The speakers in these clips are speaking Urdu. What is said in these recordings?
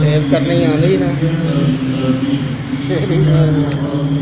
سیو کرنے آ نا۔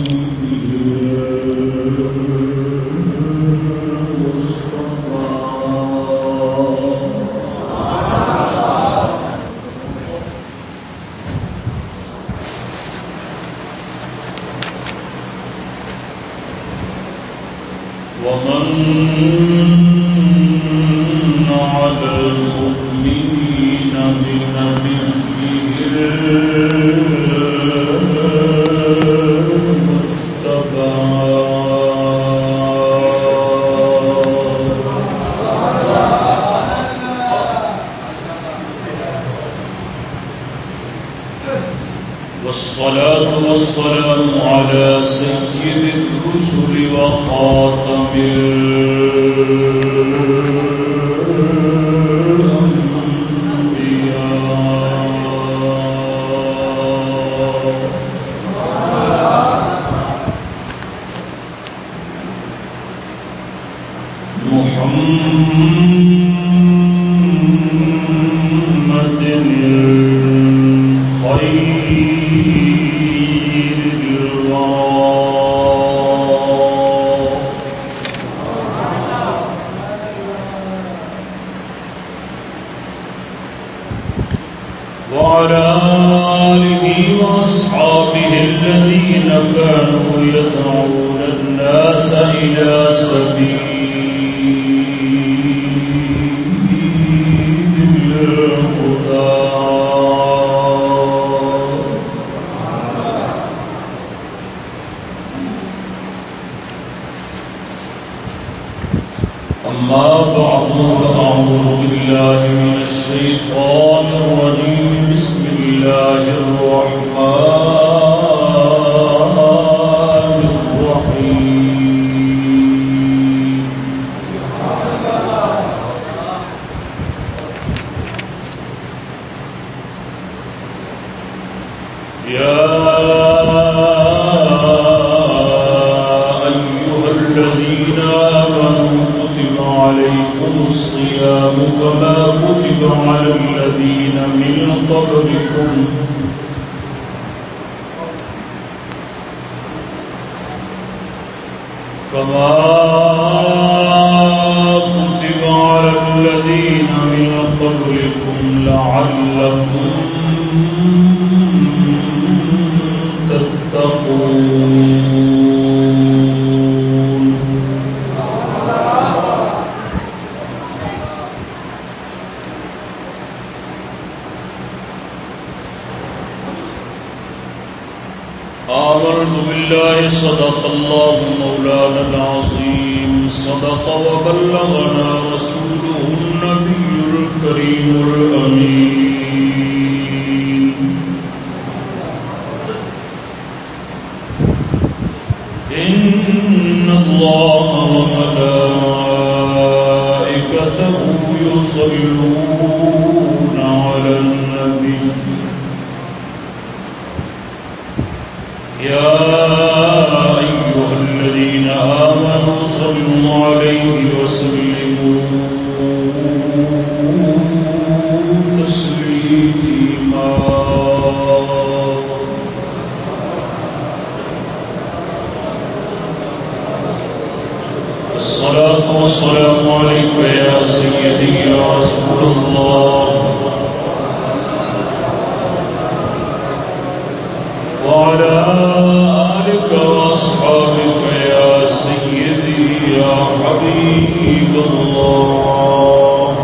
حبيب الله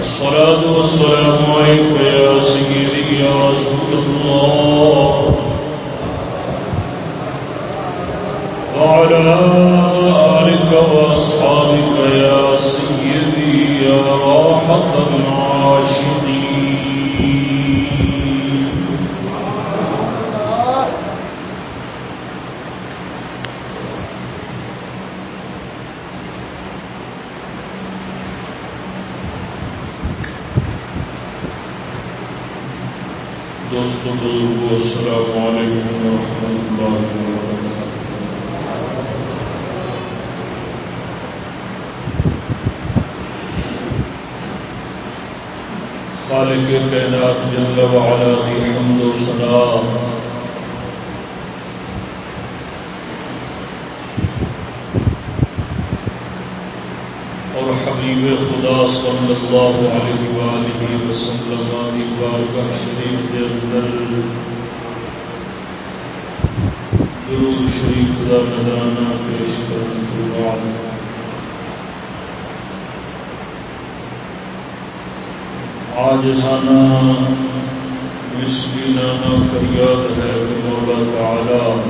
الصلاة والسلام عليك يا سيدي يا رسول الله وعلى آلك وأصحابك يا سيدي يا راحة العاشق جل وعلا دی حمد و ثنا اور حبیب خدا صلی اللہ علیہ وآلہ وسلم دی بارگاہ شریف دے اندر درود شریف دا نظرانہ پیش کرنے کے بعد آجزانہ مسکینانہ فریاد ہے کہ مولا تعالی۔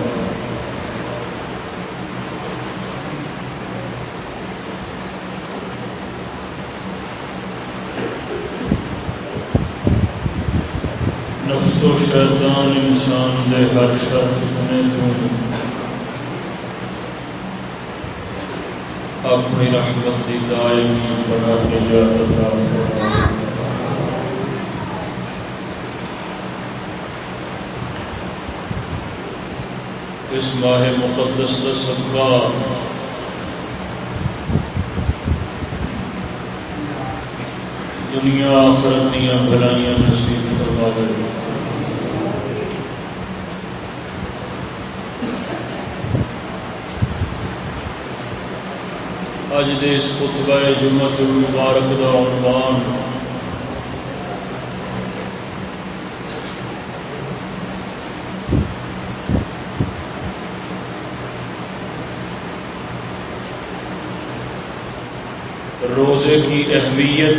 نفس و شیطان انسان دے ہر شرط نے تو۔ اپنی رحمت دی دائمی بڑا نجات عطا فرمائے اس ماہ مقدس کا صدقہ۔ دنیا آخرت دیا بھلائیاں نصیب کروا دے۔ اج دے اس خطبہ جمعت المبارک دا عنوان روزے کی اہمیت۔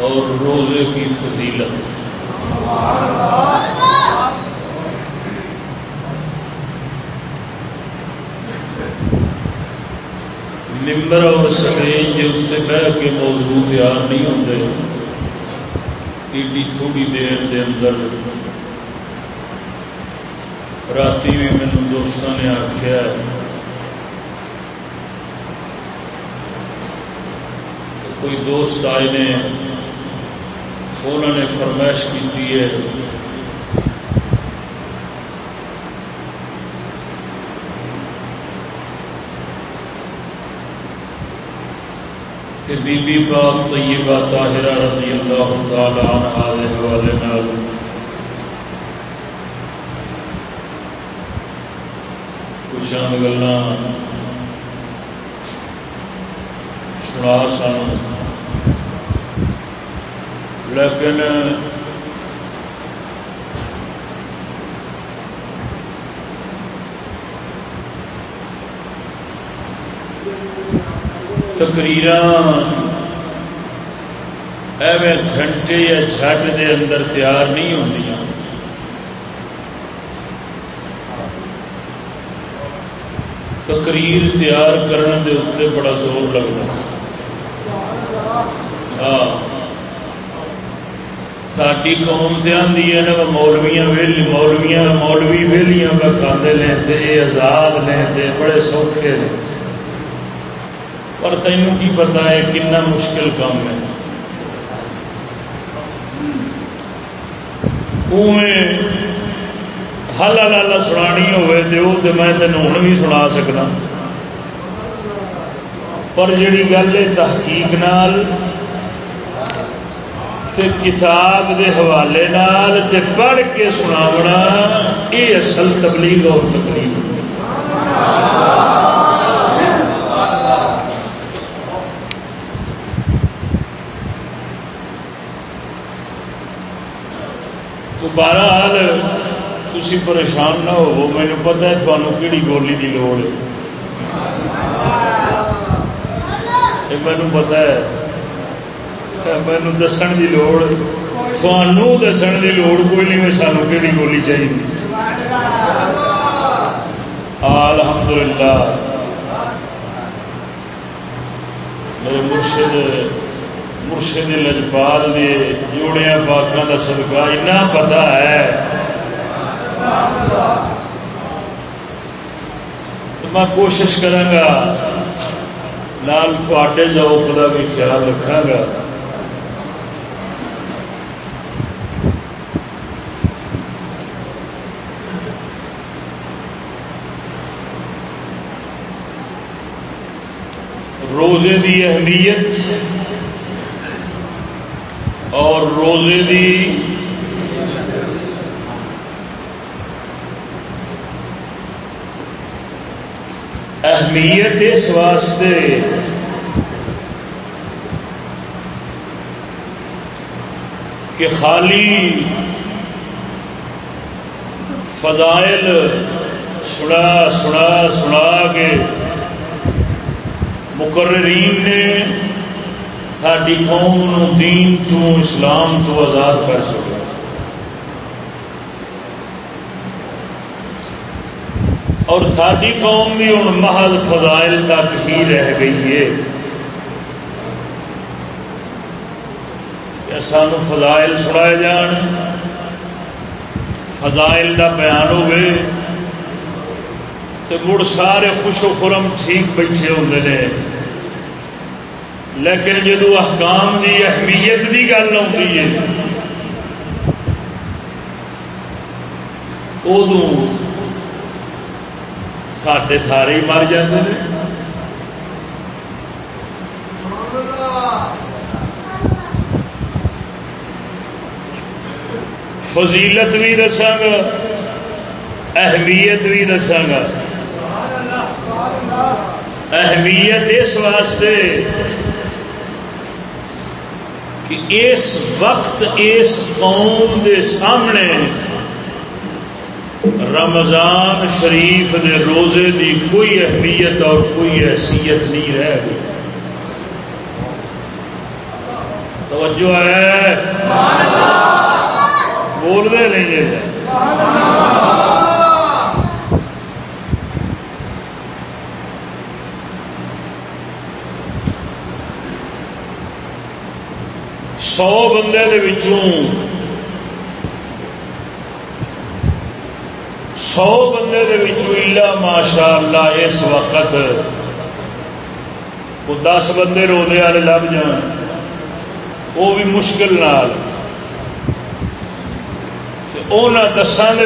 اور روزے کی فضیلت۔ ممبر اور سٹیج کے اتنے بہ کے موضوع تیار نہیں ہوتے۔ ایڈی تھوڑی دیر کے اندر رات بھی مینو دوستوں نے آخیا کوئی دوست آئے نے، انہوں نے فرمائش کی ہے، کہ بی بی پاک طیبہ طاہرہ رضی اللہ تعالی عنہ دے حوالے نال چند گلا سنا سن لیکن تقریر ایویں گھنٹے یا جھٹ دے اندر تیار نہیں ہوندیاں تقریر تیار کرنے دے اتنے بڑا زور لگتا ہاں ساری قوم سے آدھی ہے نا مولویاں ویلی مولویاں مولوی ویلیاں پہ کھانے لیتے آزاد لیتے بڑے سوکھے نے پر تینوں کی پتا ہے کنا مشکل کام ہے ہل ہل سنانی ہوئے تو تو میں تینوں ہوں بھی سنا سکنا۔ پر جڑی گل ہے تحقیق نال تے کتاب دے حوالے نال تے پڑھ کے سناونا یہ اصل تبلیغ اور تقریب تو بہرحال تھی پریشان نہ ہو مجھے پتا ہے تمہوں کہڑی گولی کی لوڑ ہے مینو پتا ہے مینو دسن کی لوڑ تھانوں دسن کی لوڑ کوئی نہیں سانو کہڑی گولی چاہیے الحمد للہ میرے مرشد مرشد لجپال کے جوڑیا پاکوں کا صدقہ اتنا پتا ہے میں کوشش کرا لال تھوڑے ذوق کا بھی خیال رکھا گا۔ روزے دی اہمیت اور روزے دی اہمیت اس واسطے۔ کہ خالی فضائل سنا سنا سنا کے مقررین نے ساری قوم دین تو اسلام تو آزاد کر سکے اور ساری قوم بھی ہوں محل فضائل تک ہی رہ گئی ہے۔ سان فضائل سنائے جان۔ فضائل کا بیان ہوئے تو مڑ سارے خوش و خرم ٹھیک بیٹھے ہوتے ہیں لیکن جدو احکام کی اہمیت کی گل آتی ہے ادو سارے سارے ہی مر جاتے ہیں فضیلت بھی دساگا اہمیت بھی دساگا اہمیت اس واسطے کہ اس وقت اس قوم دے سامنے رمضان شریف دے روزے دی کوئی اہمیت اور کوئی حیثیت نہیں رہ گئی۔ توجہ ہے؟ بول دے نہیں جی سو بندے دے وچوں سو بندے دے وچوں الا ماشاء اللہ اس وقت وہ دس بندے رونے والے لب جان۔ وہ بھی مشکل نال۔ دسان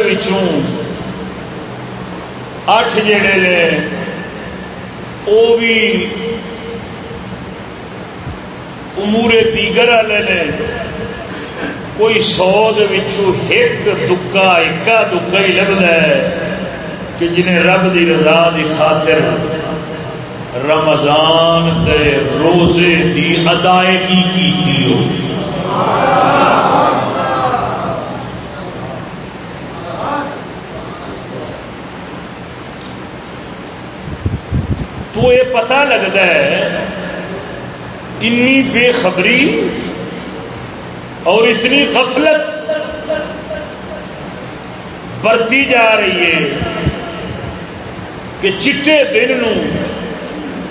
اٹھ جڑے نے، وہ بھی امور دیگر والے نے۔ کوئی سو ایک دکا، ایکا دکا ہی لگتا ہے کہ جنہیں رب دی رضا دی خاطر رمضان دے روزے دی ادائیگی کی ہو۔ تو یہ پتہ لگتا ہے، انی بے خبری اور اتنی غفلت برتی جا رہی ہے کہ چٹے دن نو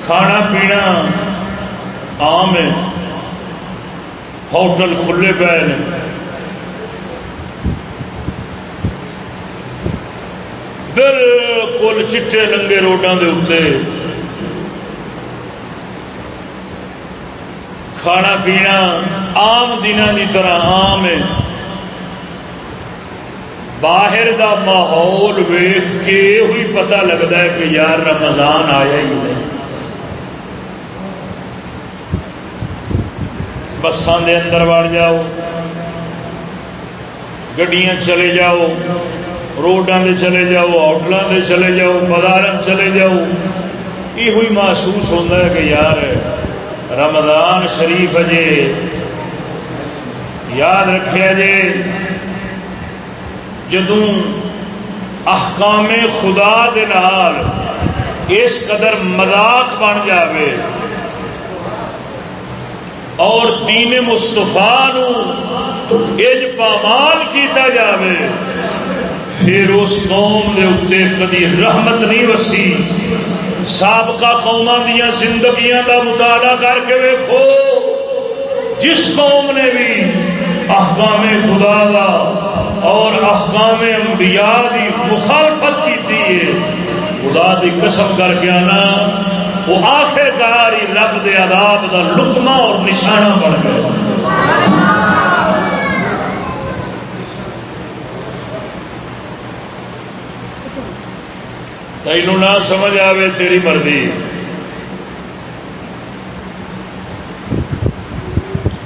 کھانا پینا عام ہے۔ ہوٹل کھلے پے بالکل چٹے ننگے روڈوں کے اتنے کھانا پینا آم دن کی طرح آم ہے۔ باہر دا ماحول ویخ کے ہوئی پتہ لگتا ہے کہ یار رمضان آیا ہی نہیں۔ بسان دے اندر وڑ جاؤ، گڈیاں چلے جاؤ، روڈاں دے چلے جاؤ ہوٹلوں دے چلے جاؤ بازار چلے جاؤ۔ یہ ہوئی محسوس ہوتا ہے کہ یار رمضان شریف جے یاد رکھے جے جدوں احکام خدا دے نال اس قدر مذاق بن جاوے، اور دین مستفا اج پامال کیتا جاوے، پھر اس قوم دے اتنے کدی رحمت نہیں وسی۔ سابقہ قوما دیا زندگیاں کا مطالعہ کر کے ویکو جس قوم نے بھی احکام خدا کا اور احکام انبیاء کی مخالفت کی ہے، خدا کی قسم کر کے آنا، وہ آخر کار ہی رب دے عذاب دا لکما اور نشانہ بن گیا تینوں نہ سمجھ آئے تیری مرضی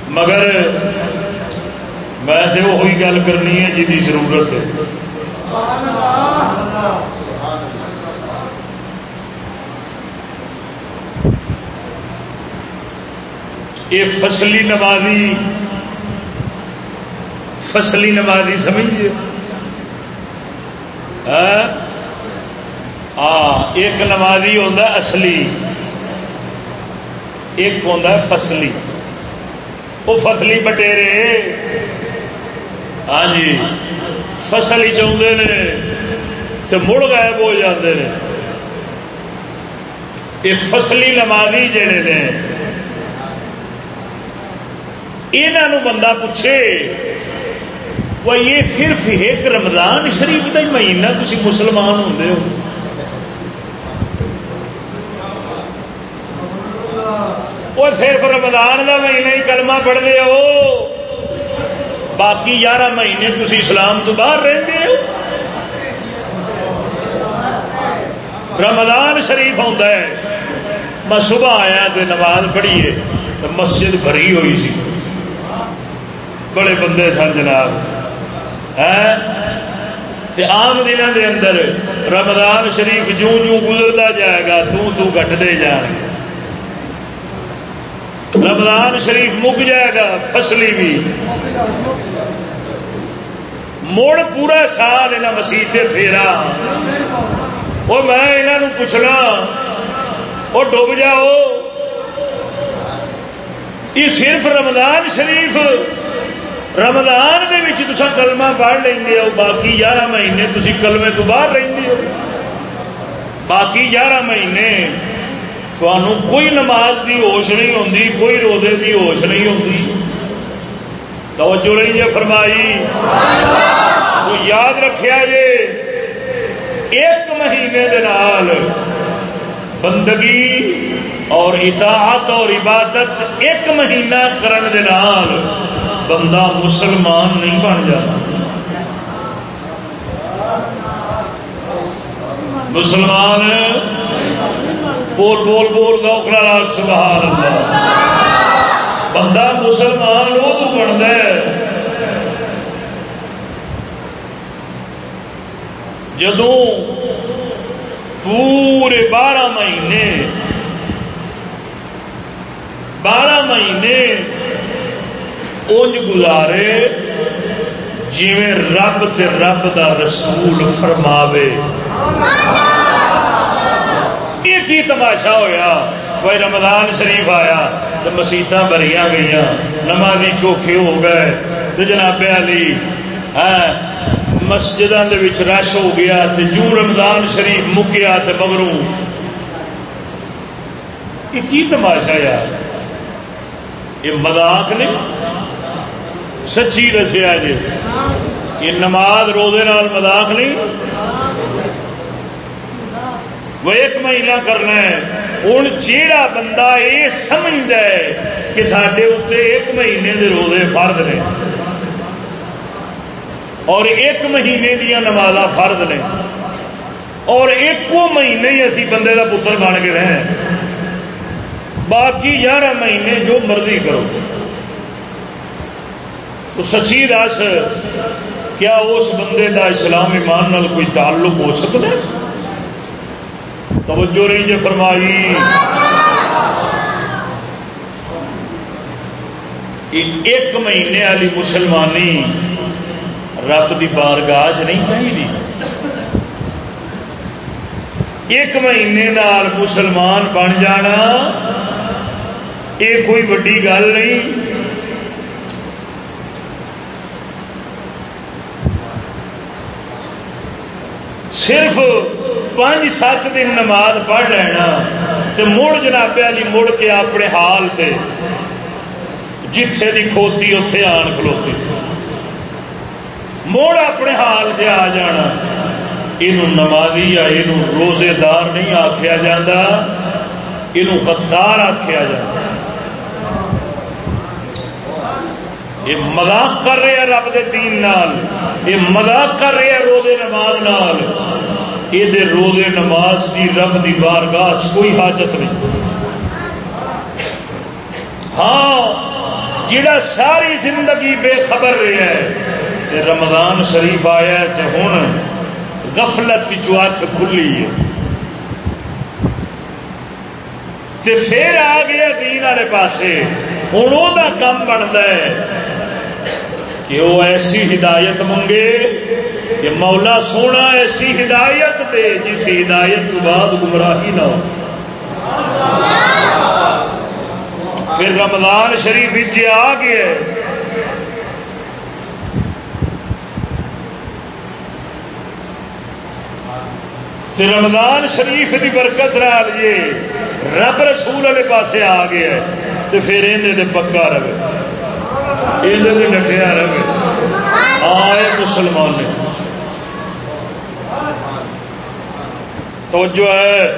مگر میں تو وہی گل کرنی ہے جی ضرورت ہے یہ فصلی نمازی فصلی نمازی سمجھیے ہاں ایک نمازی ہوتا اصلی، ایک ہوتا فصلی۔ وہ فصلی بٹیرے۔ ہاں جی فصل ہی چاہتے ہیں مڑ غائب ہو جاتے ہیں یہ فصلی نمازی جڑے نے یہ بندہ پوچھے وہ یہ صرف ایک رمضان شریف کا ہی مہینہ تھی مسلمان ہوں وہ صرف رمضان کا مہینہ ہی کلمہ پڑھتے ہو۔ باقی یارہ مہینے تھی اسلام تو باہر رہتے ہو۔ رمضان شریف آتا ہے۔ میں صبح آیا تو نماز پڑھیے مسجد بھری ہوئی سی۔ بڑے بندے سن جناب۔ آم دنوں دے اندر رمضان شریف جوں جوں گزرتا جائے گا تو تو گٹتے جان گے۔ رمضان شریف مک جائے گا، فصلی بھی۔ مڑ پورا سال یہاں مسیح پھیرا۔ وہ میں یہاں پوچھنا وہ ڈب جاؤ۔ یہ صرف رمضان شریف۔ رمضان کے کلمہ پڑھ لیں ہو، باقی یارہ مہینے تھی کلمے تو باہر رہتے ہو۔ باقی یارہ مہینے کوئی نماز دی ہوش نہیں ہوتی کوئی روزے دی ہوش نہیں ہوتی توجہ رہی جی فرمائی تو یاد رکھیا جے ایک مہینے دال بندگی اور اطاعت اور عبادت ایک مہینہ کرن دال بندہ مسلمان نہیں بن جاتا مسلمان بول بول بول گا لال سبحان اللہ۔ بندہ مسلمان وہ تو بنتا ہے۔ جدوں پورے بارہ مہینے بارہ مہینے اونج گزارے جی رب تے رب دا رسول فرماوے۔ یہ کی تماشا ہویا؟ کوئی رمضان شریف آیا تو مسیت بری گئی نمازی چوکھے ہو گئے۔ تو جناب علی ہاں، مسجد رش ہو گیا تو جو رمضان شریف مکیا تو مگروں یہ کی تماشا یار یہ مذاق نہیں سچی دسیا جی۔ یہ نماز روزے مذاق نہیں؟ وہ ایک مہینہ کرنا ہے۔ ہوں جیڑا بندہ یہ سمجھتا ہے کہ سارے اتنے ایک مہینے کے روزے فرد نے اور ایک مہینے دیا نماز فرد نے اور ایک مہینے ہی اسی بندے کا پتر بن کے رہے باقی گیارہ مہینے جو مرضی کرو۔ تو سچی دس، کیا اس بندے کا اسلام ایمان نال کوئی تعلق ہو سکتا ہے؟ توجہ رہی جو فرمائی۔ ایک مہینے والی مسلمانی رب کی بارگاہ نہیں چاہیے ایک مہینے نال مسلمان بن جانا، یہ کوئی وڈی گل نہیں۔ صرف پانچ سات دن نماز پڑھ لینا تو مڑ جناب علی مڑ کے اپنے حال سے جتھے دی کھوتی اتے آن کھلوتی۔ مڑ اپنے حال سے آ جانا۔ یہ نمازی یا یہ روزے دار نہیں آخیا جا یہ قدار آخیا جا یہ مذاق کر رہے ہیں رب دے دین نال، یہ مذاق کر رہے ہیں روزے نماز نال۔ یہ روزے نماز کی رب دی بارگاہ کوئی حاجت نہیں۔ ہاں جڑا ساری زندگی بے خبر رہا ہے رمضان شریف آیا ہوں گفلت جو اک کھلی ہے۔ تے پھر آ گیا دین والے پاسے۔ ہوں وہ کام بنتا ہے کہ وہ ایسی ہدایت منگے کہ مولا سونا ایسی ہدایت دے جس ہدایت تو بعد گمراہی نہ ہو۔ پھر رمضان شریف جی آ گیا رمضان شریف کی برکت رال جی رب رسول والے پاسے آ گیا تو پھر اندر پکا رہے۔ یہ ڈٹیا رہے۔ آئے مسلمان۔ نے تو جو ہے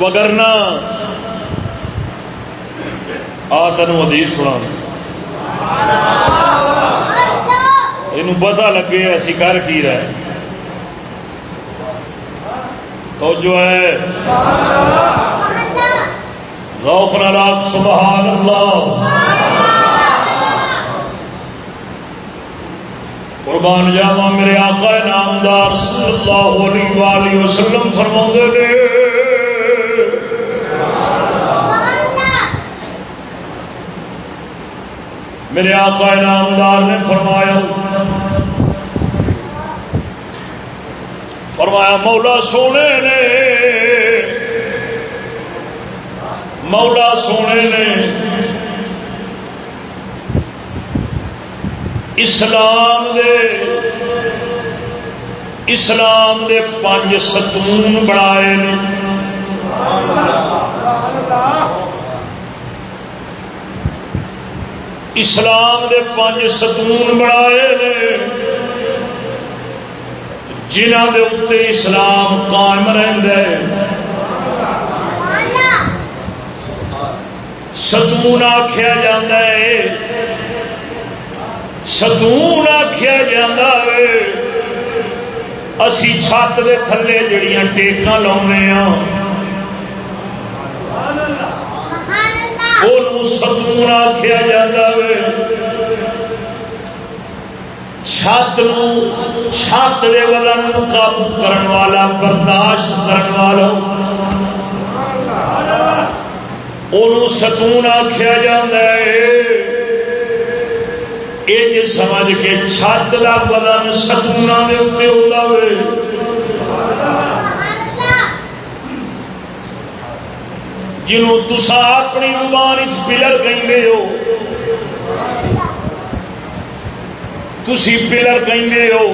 وگرنا آ تین ادیس سنا یہ پتا لگے اسی کر کی رہے۔ تو جو ہے۔ روک ناک سبحان اللہ قربان جاوا میرے آقا نامدار صلی اللہ علیہ وآلہ وسلم فرما نے۔ میرے آقا نامدار نے فرمایا۔ فرمایا، مولا سونے نے، مولا سونے نے اسلام دے اسلام دے پانچ ستون بنائے اسلام دے پانچ ستون بنائے نے۔ جنہ دے اتنے اسلام قائم ستون آخیا جا ستون آخیا جا اسی چھت دے تھلے جڑیاں ٹیکاں لاؤنے ہاں ستون آخیا جا چھت چھت ولن قابو کرن والا، برداشت کرن والا ستون آخیا جا یہ سمجھ کے چھت کا بدن ستونا کے اتنے ہوتا ہوئے جنوں تسا اپنی زبان پلر کہیں ہو تھی پلر کہیں ہو؟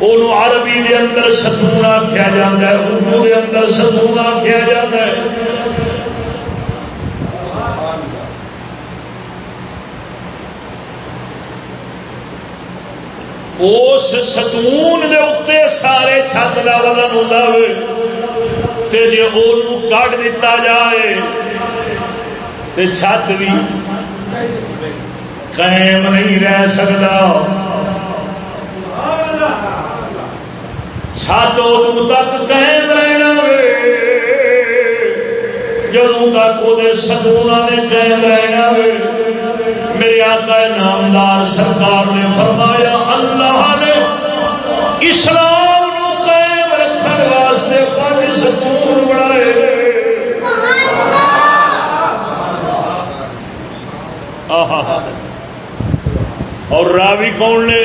وہ عربی دے اندر ستون آخیا جا ہے، اردو دے اندر ستون آخیا جا ہے۔ اس ستون دے اتنے سارے چھت کا وزن ہوتا ہوئے جی وہ کٹ دتا جائے تو چھت بھی قائم نہیں رہ سکتا۔ چھت تک قائم رہنا جدو تک وہ سکونا نے قائم رہنا میرے آقا نامدار سرکار نے فرمایا، اللہ نے اسلام نو قائم رکھنے واسطے پانچ سکون بنائے۔ بڑھائے اور راوی کون نے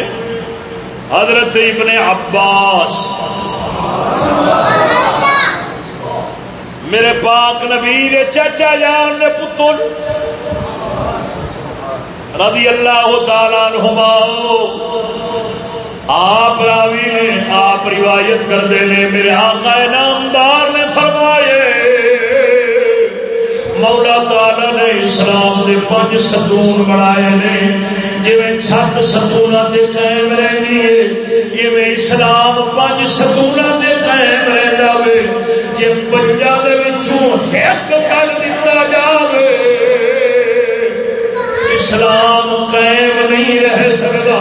حضرت ابن عباس۔ میرے پاک نبی چاچا جان نے پتر۔ رضی اللہ تعالیٰ نما آپ راوی نے آپ روایت کرتے ہیں میرے آقا نامدار نے فرمائے۔ مولا تعالی نے اسلام دے پانچ ستون بنائے نے جی چھت ستون دے قائم رہی ہے جی اسلام پانچ ستون دے قائم رہ جائے جی پنجا ایک کر دتا جائے اسلام قائم نہیں رہ سکتا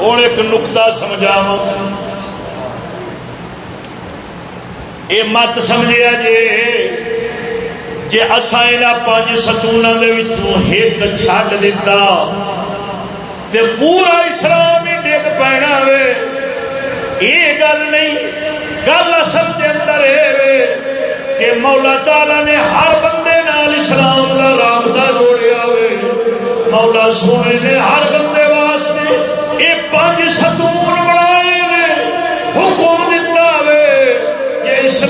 ہوں ایک نکتا سمجھا یہ مت سمجھا جی جی اصا یہاں پانچ ستونوں کے ایک چھڈ دیتا تے پورا اسلام ہی ڈگ پینا وے۔ یہ گل نہیں، گل اصل کے اندر یہ کہ مولا تعالی نے ہر بندے نال اسلام کا رابطہ جوڑیا وے۔ مولا سونے نے ہر بندے واسطے یہ پانچ ستون بنائے حکم دتا وے کہ اسلام قائم رکھنا جے یہ پانچ تھم اپنے اپنے قابو کر لو اسلام قائم ہو جائے سبحان اللہ قربان جاؤ مولا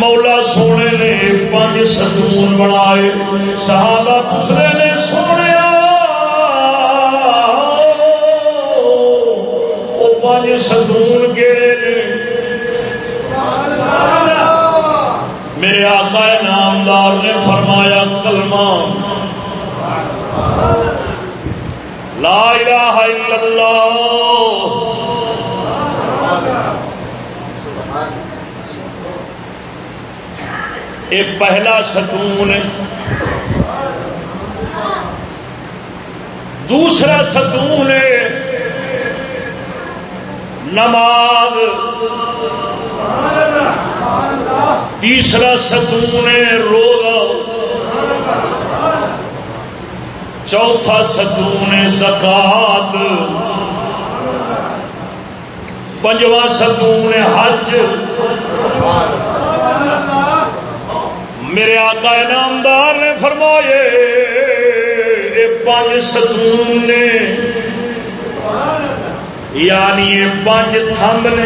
مولا سونے نے پانچ ستون بنائے، صحابہ دوسرے نے سونے وہ پانچ ستون کہڑے نے؟ میرے آقا نامدار نے فرمایا، کلمہ۔ لا الہ الا اللہ۔ یہ پہلا ستون دوسرا ستون نماز۔ تیسرا ستون روزہ۔ چوتھا ستون زکات۔ پنجواں ستون حج۔ میرے آقا انعامدار نے فرمائے یہ پانچ ستون نے یعنی یہ پانچ تھمب نے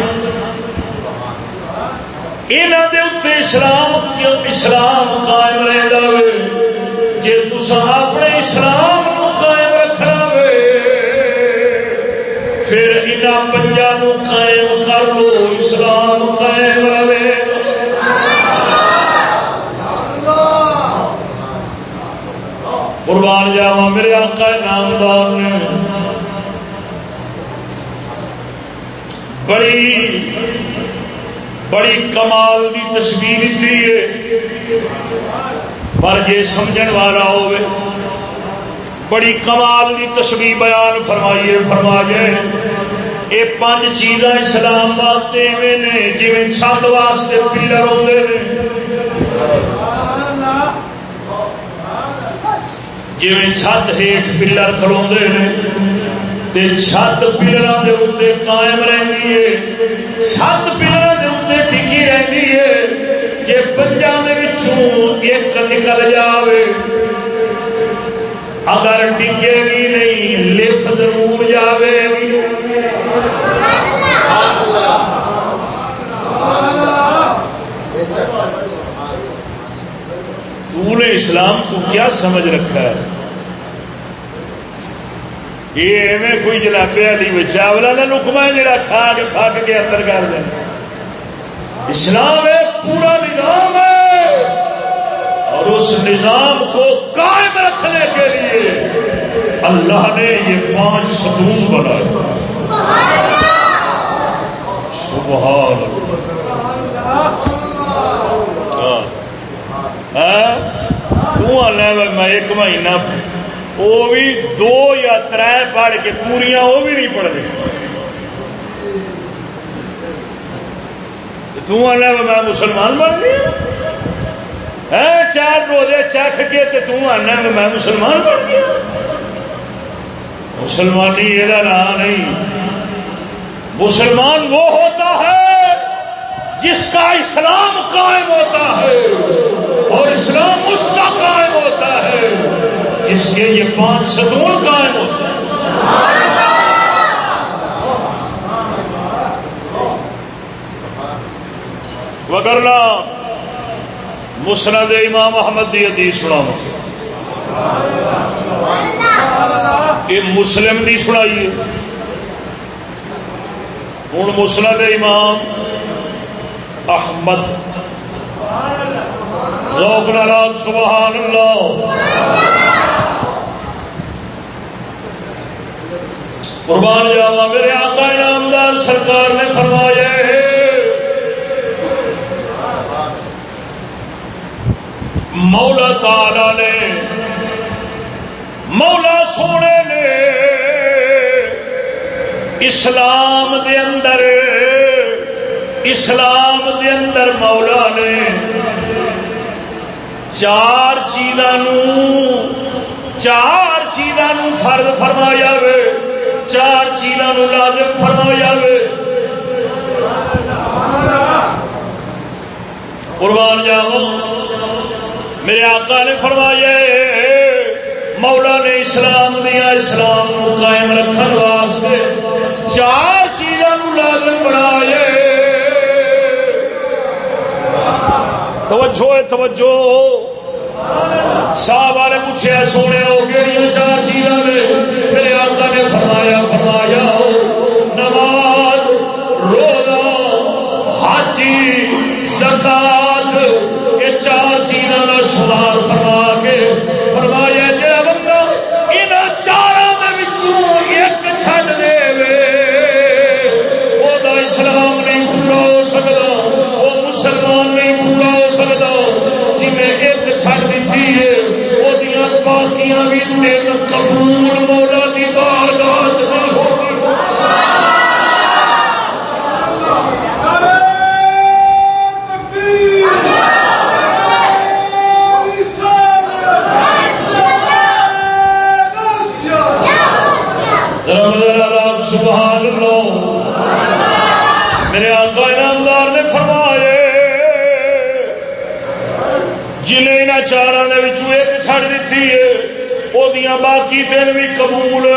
یہاں کے اتنے اسلام اسلام قائم رہتا ہے جی تسا اپنے اسلام کو قائم رکھنا وے، پھر انہوں پنجا قائم کر لو، اسلام قائم رہے۔ قربان جاوا میرے آقا نامدار نے۔ بڑی بڑی کمال کی تصویر دی ہے۔ پر جی سمجھ والا ہوئے بڑی کمال کی تصویر بیان فرمائیے فرما جائے یہ پانچ چیزاں اسلام واسطے ایویں نے جی چھت واسطے پلر ہوتے ہیں جی چھت ہیٹ پلر کھلو چھت پلر کے اتنے قائم رہتی ہے۔ چھت پلر کے اتنے ٹکی رہتی ہے۔ جی پنجا ایک نکل جائے اگر ٹکے گی نہیں لفت ضرور جائے گی نے اسلام کو کیا سمجھ رکھا ہے؟ یہ ایویں کوئی جلاپے والی چاولا کا لکما جڑا کھا کے پک کے اندر کر دیں اسلام ایک پورا نظام ہے۔ اور اس نظام کو قائم رکھنے کے لیے اللہ نے یہ پانچ ستون بنائے۔ سبحان تنا ہاں؟ ہاں؟ میں ایک مہینہ وہ بھی دو یا تر پڑھ کے پوریا وہ بھی نہیں پڑھتے۔ تنا میں مسلمان بن گیا۔ ہاں؟ چار روزے چکھ کے تنا میں مسلمان بن گیا۔ مسلمانی یہ نام نہیں۔ مسلمان وہ ہوتا ہے جس کا اسلام قائم ہوتا ہے۔ جس کے یہ پانچ ستون قائم ہوتا ہے وگرنا مسند امام احمد دی حدیث سنا یہ مسلم دی سنائی ہوں مسند امام احمد۔ ذوق ناراگ سبحان اللہ۔ قربان جاوا میرے آقا انعامدار سرکار نے فرمایا مولا تالا نے، مولا سونے نے اسلام دے اندر، اسلام دے اندر مولا نے چار چیزوں چار چیزوں فرد فرمایا وے چار چیزوں لازم فرمایا قربان جاؤ میرے آقا نے فرمایا مولا نے اسلام دیا اسلام قائم رکھنے واسطے چار چیزوں لازم بنایا توجہ توجہ صاحب والے پوچھے، سونے ہو کہڑی چار چیزاں نے؟ میرے آقا نے فرمایا فرمایا نماز، روزہ، حاجی، زکات، یہ چار چیزوں کا شمار فرما کے فرمایا قبول باقی تین بھی قبول۔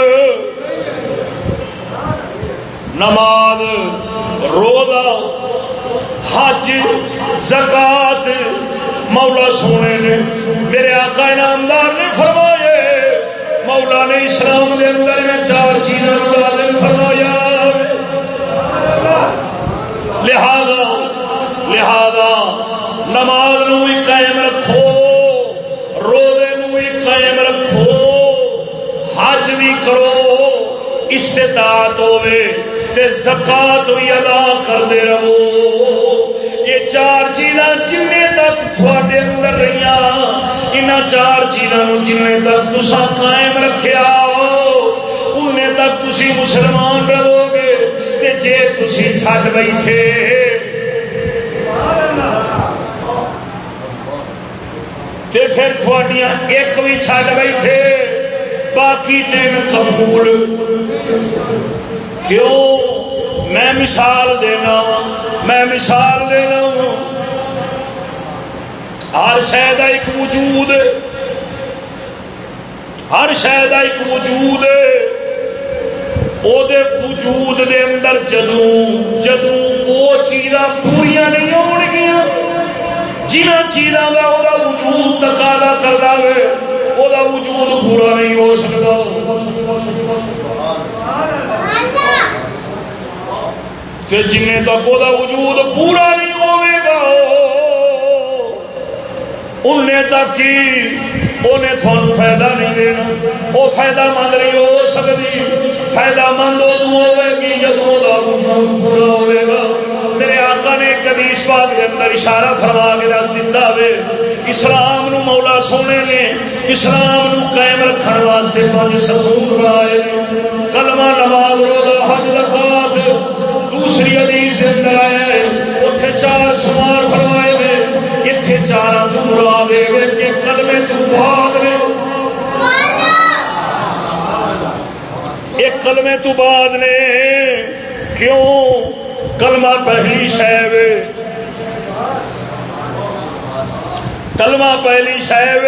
نماز، روزہ، حج، زکات، مولا سونے نے میرے آقا انعامدار نے فرمائے، مولا نے اسلام کے اندر میں چار چیزوں لازم فرمایا۔ لہذا لہذا نماز نو بھی قائم رکھو۔ بھی کرو، استطاعت ہوے تے زکات بھی ادا کرتے رہو۔ یہ چار چیزاں جن تک تھوڑے اندر رہی ان چار چیزوں جن تک تسا قائم رکھیا ان تک تسی مسلمان رہو گے تے جے تسی چھڈ بیٹھے۔ تے پھر تھوڑیاں ایک بھی چھڈ بیٹھے۔ باقی تین قبول کیوں؟ میں مثال دینا میں مثال دینا ہر شہر ایک وجود۔ ہر شہر ایک وجود۔ دے وجود دے اندر جدوں جدوں وہ چیزاں پوریا نہیں ہون گیا جنہ چیزوں کا وہ وجود تقاضا کر دے وہ وجود پورا نہیں ہو سکتا کہ جن تک وہ وجود پورا نہیں ہوگا ان تک ہی انہیں تھانوں فائدہ نہیں دینا۔ وہ فائدہ مند نہیں ہو سکتی۔ فائدہ مند ادو ہوگی جب وجود پورا ہوگا میرے آقا نے کدیش پاک کے اندر اشارہ فرما کے دس دیتا وے، اسلام نو مولا سونے نے اسلام نو قائم رکھنے واسطے پانچ ستون بنائے کلمہ نماز روزہ حج زکات دوسری حدیث اندر آیا ہے اتنے چار شمار فرمائے ہوئے اتنے چار مرا دے گے کہ کلمے تو بعد نے۔ ایک کلمے تو بعد نے، کیوں؟ کلمہ پہلی شہ کلمہ پہلی شہ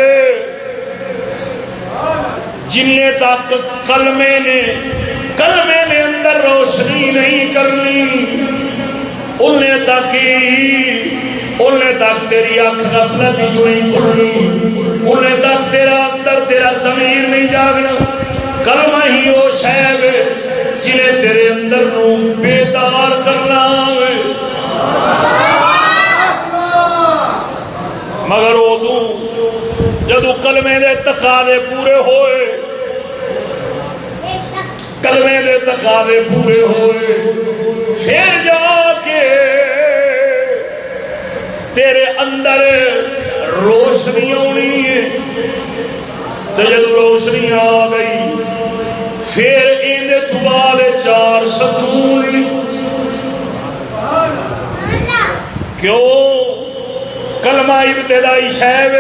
جن تک کلمے نے کلمے نے اندر روشنی نہیں کرنی، انہیں تک انہیں تک تیری اکھ غفلت جو نہیں کھلنی انہیں تک تیرا اندر تیرا زمین نہیں جاگنا۔ کلمہ ہی وہ شہر جنہیں تیرے اندر نو بیدار کرنا مگر ادو جدو کلمے دے تقاضے پورے ہوئے، کلمے دے تقاضے پورے ہوئے، پھر جا کے تیرے اندر روشنی آنی ہے۔ جب روشنی آ گئی، پھر یہ بعد چار ستون کیوں؟ کلمہ ابتدائی شہ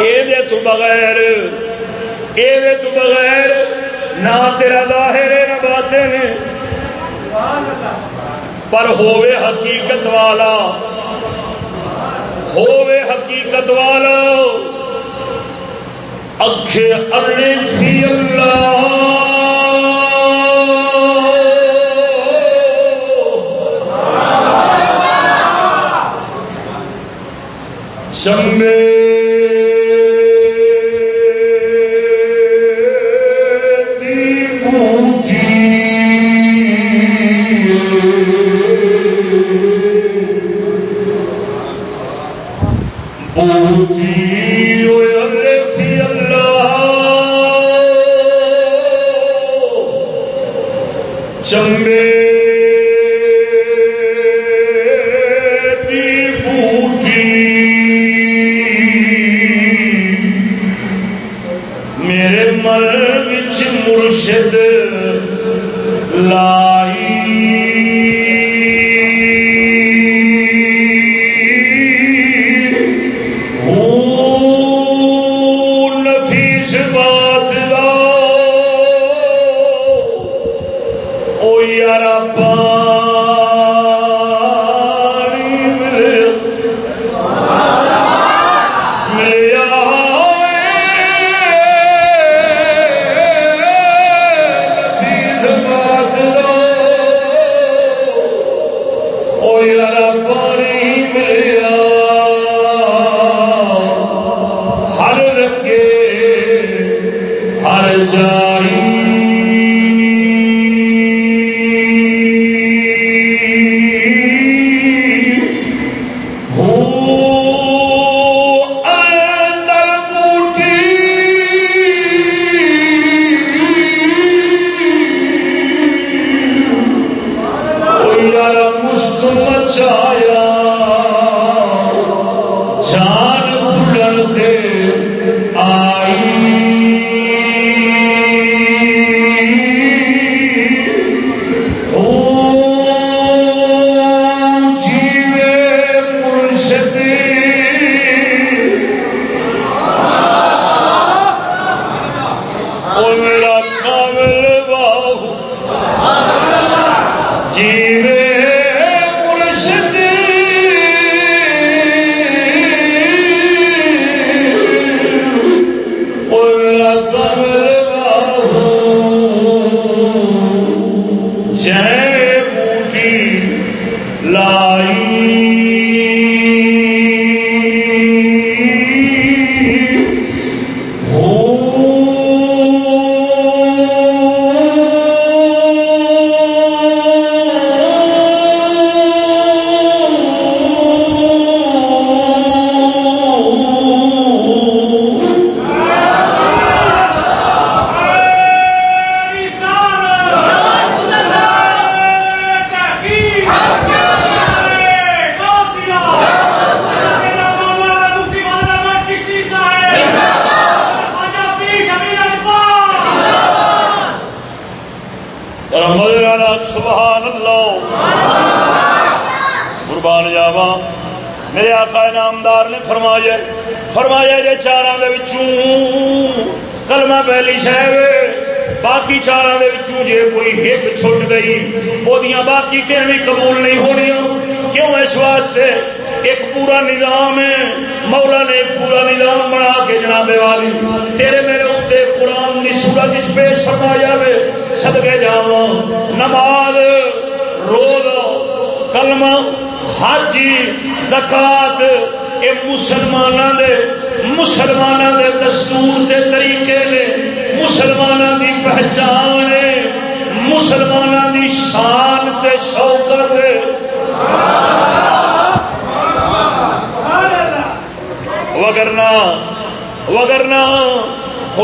یہ تو بغیر یہ تو بغیر نہ تیرا ظاہر ہے، نہ باطن پر ہووے حقیقت والا۔ ہووے حقیقت والا۔ اکھے اللہ۔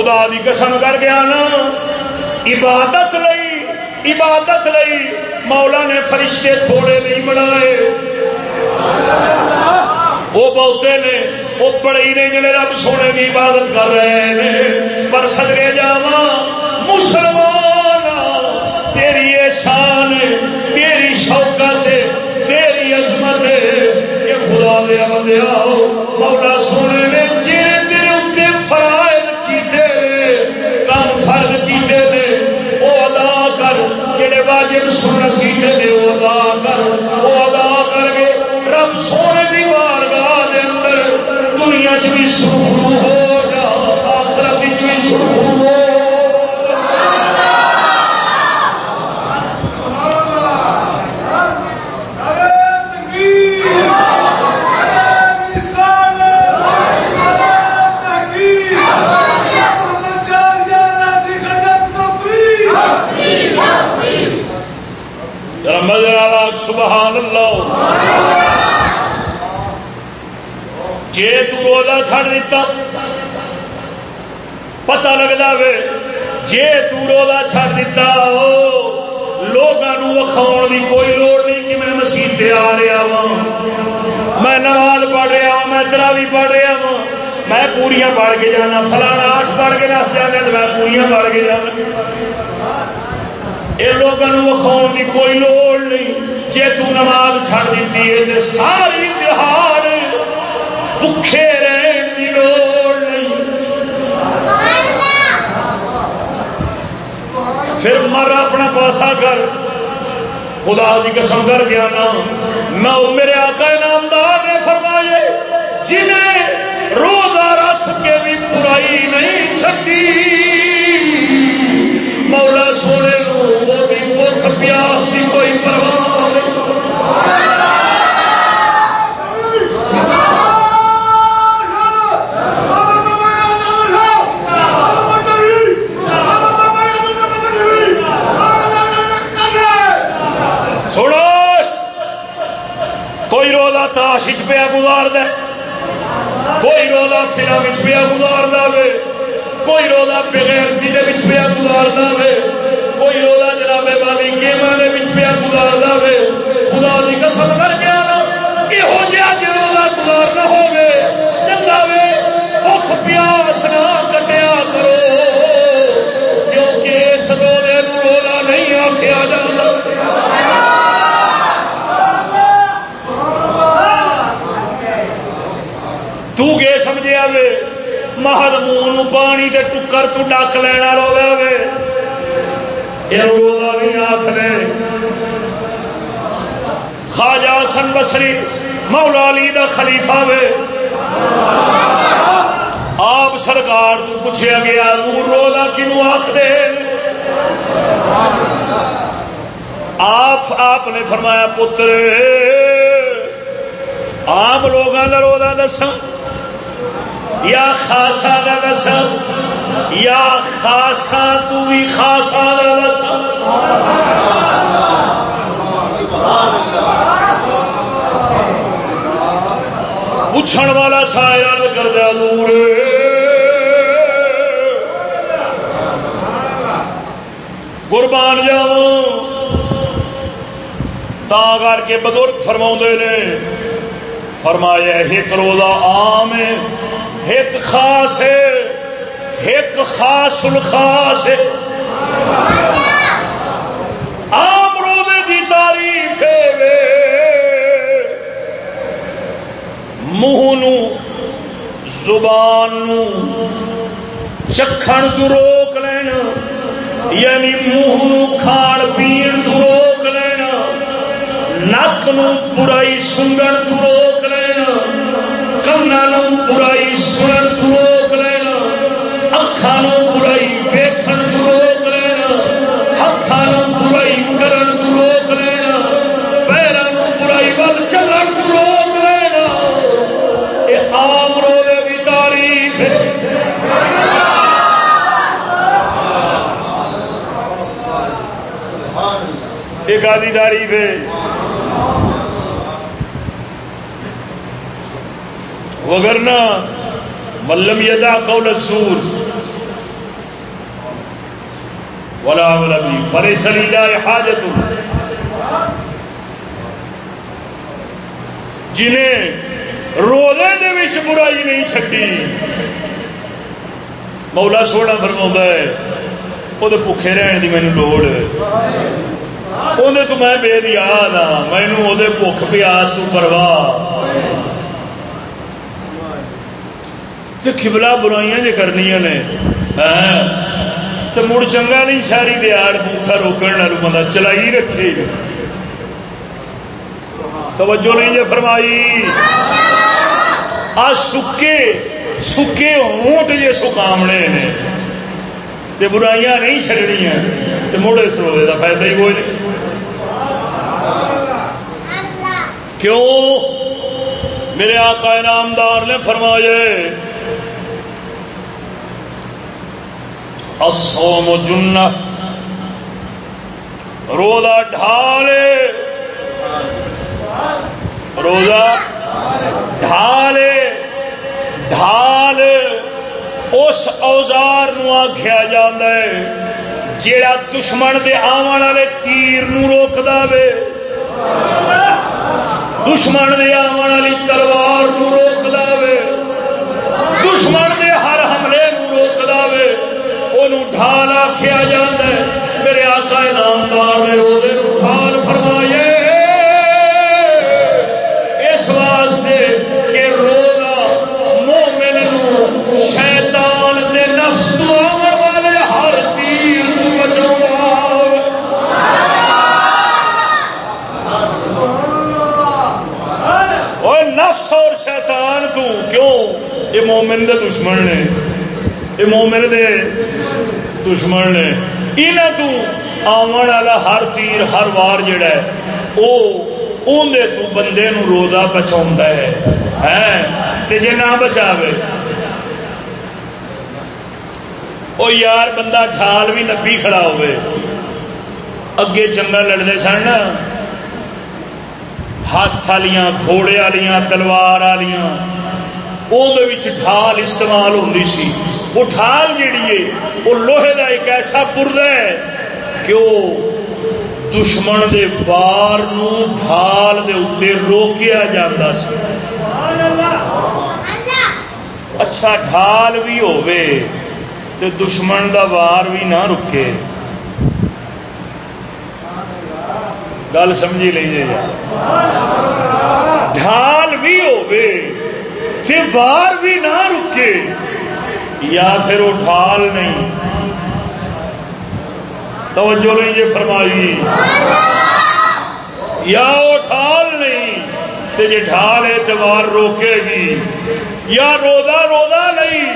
خدا دی قسم کر گیا نا عبادت لئی عبادت لئی مولا نے فرشتے تھوڑے نہیں بنائے۔ وہ بہتے نے، وہ بڑے نے جڑے رب سونے کی عبادت کر رہے ہیں پر سدرے جاوا مسلمان، تیری یہ شان تیری شوکت تیری عظمت یہ خدا دیا بندے مولا سونے نے وہ ادا کر، وہ ادا کر کے رب سونے دی بارگاہ دے اندر دنیا چ بھی ہو۔ تو روزہ چھڑ دیتا پتہ لگتا وے، جے تو روزہ چھڑ دیتا لوگوں وکھاؤ کی کوئی لوڑ نہیں کہ میں مسیح آ رہا وا میں نماز پڑھ رہا ہوں میں ترا بھی پڑھ رہا ہوں میں پوریا پڑھ کے جانا، فلانا آٹھ پڑھ کے نس جانا تو میں پوریا پڑھ کے جانا۔ یہ لوگوں وکھاؤ کی کوئی لوڑ نہیں۔ جی تماز چھڑ دیتی ہے ساری تہار بکھے رہن کی لوڑ نہیں۔ پھر مر اپنا پاسا کر۔ خدا کی قسم کر گیا نا میں میرے آقا نامدار نے فرمائے، جنہیں روزہ رکھ کے بھی برائی نہیں چکی مولا سونے وہ بھی بخ پیاس کی کوئی پرواہ نہیں سنو کوئی روزہ تاش پیا گزار دے سرا پیا گزار دے کوئی روزہ بغیر دے پیا گزار دے کوئی روزہ جناب والی گیموں پیا گزار دے خدا کی قسم کر کے یہو جہاں جی روزہ گزارنا ہوگی چلا وے بخ پیار پانی کے ٹکر تو ڈک لینا رولا وے یہ رولا نہیں آخر خواجہ سن بسری مولا علی دا خلیفہ وے آپ سرکار تو پوچھا گیا رولا کنو آخ دے آپ آپ نے فرمایا پتر عام لوگوں کا روزہ دساں یا خاصا کا دسا یا خاصا تو بھی خاصا کا دسا پوچھن والا سایہ کر دیا دور قربان جاؤ تا کر کے بزرگ فرما نے، فرمایا ایک روزہ عام ہے ایک خاص ہے، ایک خاص الخاص ہے۔ عام روزے کی تعریف ہے منہ زبان چکھن تو روک لینا یعنی منہ کھان پین تو روک لینا نک نو برائی سنگن تو روک لینا کنا برائی سنن تو روک لینا اکھان برائی ویکھن تو روک لینا ہاتھوں برائی کرن تو روک لینا پیروں برائی ول چلن تو روک لینا یہ عام روزے کی تاریخ۔ ہے ایک آدھی تعریف ہے وگرنا ملم یدا قول سور ولا ولبی فرے سلیلا حاجت جنہیں روزے دے وچ برائی نہیں چڈی مولا سونا فرما ہے وہ بکھے رہن کی مینو لوڑ اندر تو میں بے یاد ہاں مینو وہ بخ پیاس تو پرواہ۔ کبلا برائیاں جی کرنی نے ہاں۔ تو مڑ چنگا نہیں ساری دیار بوتھا روکنے والوں بندہ چلائی رکھے۔ توجہ نہیں جی فرمائی؟ آ سکے سکے اونٹ جی سکامنے نے۔ تے برائیاں نہیں چڈنیا تو مڑے سروے کا فائدہ ہی کوئی نہیں۔ کیوں؟ میرے آقا نامدار نے فرمایا الصوم جنہ روزہ ڈھالے روزہ ڈھالے ڈھال اس اوزار نو آخیا جا جا دشمن دے آن والے تیر نو روک دے دشمن دے آن والی تلوار نو روک دے یہ مومن دے دشمن نے یہ مومن دے دشمن نے یہاں تو آن والا ہر تیر، ہر وار جڑا ہے وہ اندر تو بندے نو روزہ بچا ہے جی نہ بچا وہ یار بندہ ٹھال بھی نبی کھڑا ہوئے، اگے چنگا لڑتے سن ہاتھ والیاں، گھوڑے والیاں، تلوار والیاں ڈھال استعمال ہوتی سی وہ ڈھال جیڑی ہے وہ لوہے کا ایک ایسا پرد ہے کہ وہ دشمن دے بار نو ڈھال دے اتنے روکیا جاتا سی اچھا ڈھال بھی ہوے تے دشمن دا وار بھی نہ رکے گل سمجھی لیجیے ڈھال بھی ہوے تے وار بھی نہ رکے یا پھر وہ ڈھال نہیں۔ توجہ نہیں جی فرمائی یا وہ ڈھال نہیں تے جی ڈھال اعتبار روکے گی۔ یا روزہ روزہ نہیں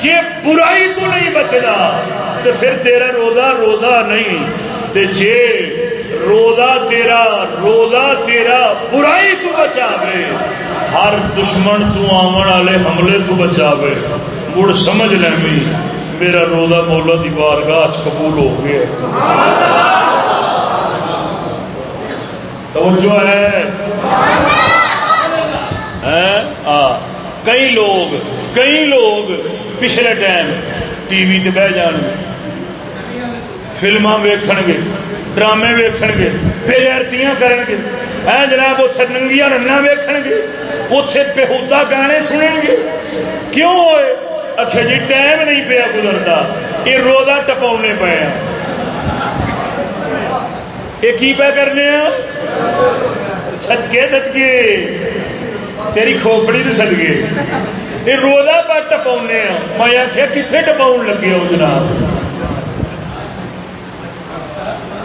جی برائی تو نہیں بچنا تو پھر تیرا روزہ روزہ نہیں۔ تے جے روزہ تیرا روزہ تیرا، برائی تو بچاوے۔ ہر دشمن تو آن والے حملے تو بچاوے۔ مڑ سمجھ لیں بھی میرا روزہ مولا دی بارگاہ قبول ہو گیا۔ توجہ ہے؟ کئی لوگ کئی لوگ پچھلے ٹائم ٹی وی بہ جان گے فلما ویخ گے ڈرامے ویخ گے بےغیرتیاں کر گے اے جناب اتنے ننگیا رنگ ویخ گے اتے بےحدا گانے سنیں گے کیوں ہوئے اچھا جی ٹائم نہیں پیا گزرتا یہ روزہ ٹپا پے ہاں۔ یہ کی پہ کرنے ہاں؟ سدکے سدکے تیری کھوپڑی تو سدگے یہ روزہ پہ ٹپا ہاں۔ میں آخیا کتنے ٹپا لگے ہو جناب؟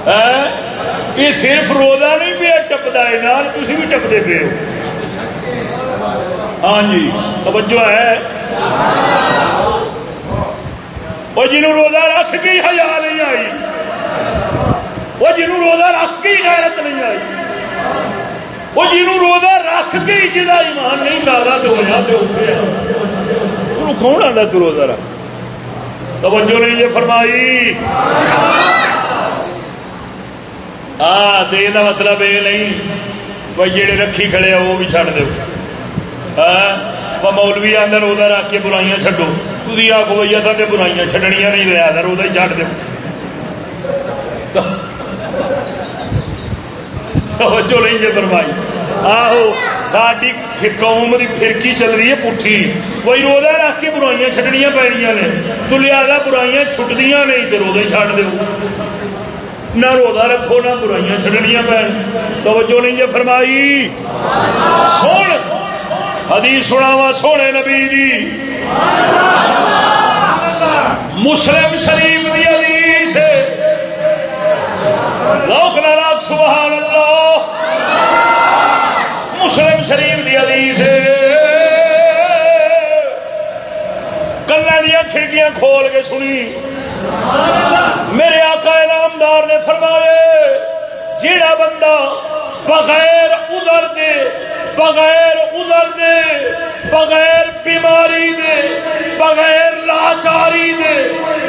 یہ صرف روزہ نہیں پیا ٹپتا یہ تھی بھی ٹپتے پے ہو۔ ہاں جی توجہ ہے۔ وہ جنہوں روزہ رکھ کے ہزا نہیں آئی، وہ جنہوں روزہ رکھ کے غیرت نہیں آئی، وہ جنہوں روزہ رکھ کے جا ایمان نہیں دادا تو ہو جاتے ہوتے کون آتا تو روزہ رکھ؟ توجہ نہیں یہ فرمائی۔ ہاں تو یہ مطلب یہ نہیں۔ بھائی جی رکھی کھڑے وہ بھی چڑھ دو۔ مولوی آدھا روزہ رکھ کے برائیاں چڈو تھی آخو بھائی اصل تو برائیاں چڈنیا نہیں لیا تھا روزہ ہی چڈ دو۔ توجہ نہیں جی فرمائی۔ آہو ساری قوم کی فرقی چل رہی ہے پٹھی کوئی روزہ رکھ کے برائیاں چڈنیا پڑنیا نے۔ تو لیا برائیاں چھٹدیاں نہیں تو روزہ ہی چڈ دو۔ نہ روزہ رکھو، نہ برائیاں چڈنیا پہ توجہ نہیں جی فرمائی؟ سن۔ حدیث سناوا سونے نبی دی۔ مسلم شریف دی حدیث۔ لوک لاک سبحان اللہ۔ مسلم شریف دی حدیث۔ کلہ دیا کھڑکیاں کھول کے سنی۔ میرے آقا نامدار نے فرمایا، جیڑا بندہ بغیر ادھر دے، بغیر ادھر دے، بغیر بیماری دے، بغیر لاچاری دے،